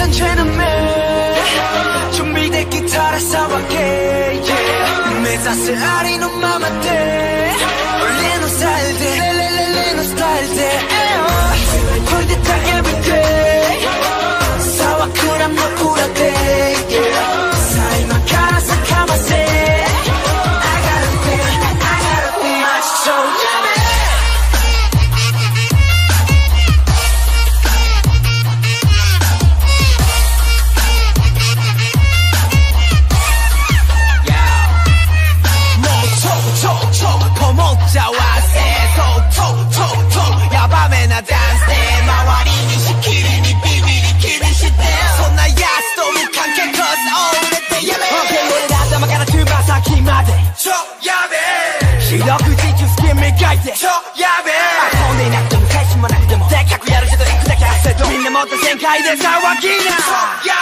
산 죄는매 준비된 기타를 사와게. 내 자세 아리 넌 맘한테 올리노 스타일 돼 렐렐렐리노 스타일 돼 Hold it down 그럼 놓고 ダンスで周りにしきりにビビり気にしてそんなやつと無関係こそ俺てやめ OK 俺ら頭からつま先までちょやべえ。四く時中スキン磨いてちょやべえ。遊んでいなくても。返信もなくてもでっかくやるけど行くだけとみんなもっと全開で騒ぎな。ちょやべえ。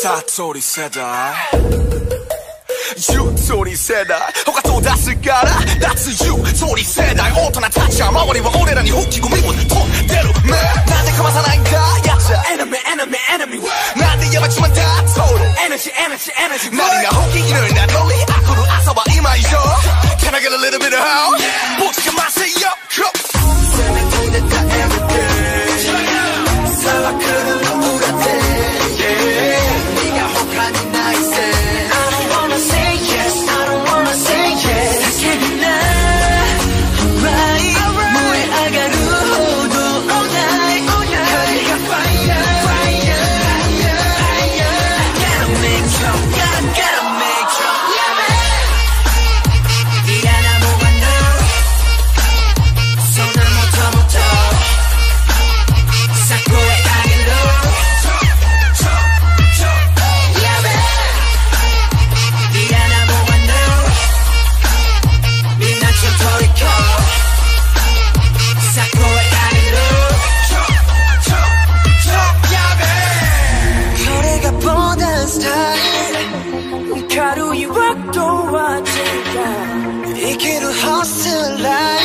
悟り世代ゆとり世代他と出すから脱ゆとり世代大人たちは周りは俺らに復帰ゴミを飛んでるねなんでかわさないんだやつらエナミーエナミーエナミーなんでやばちまんだトールエナジーエナジーエナジー何が本気になるんだノリあくる朝は今以上 Can I get a little bit of help? 生きるハスライ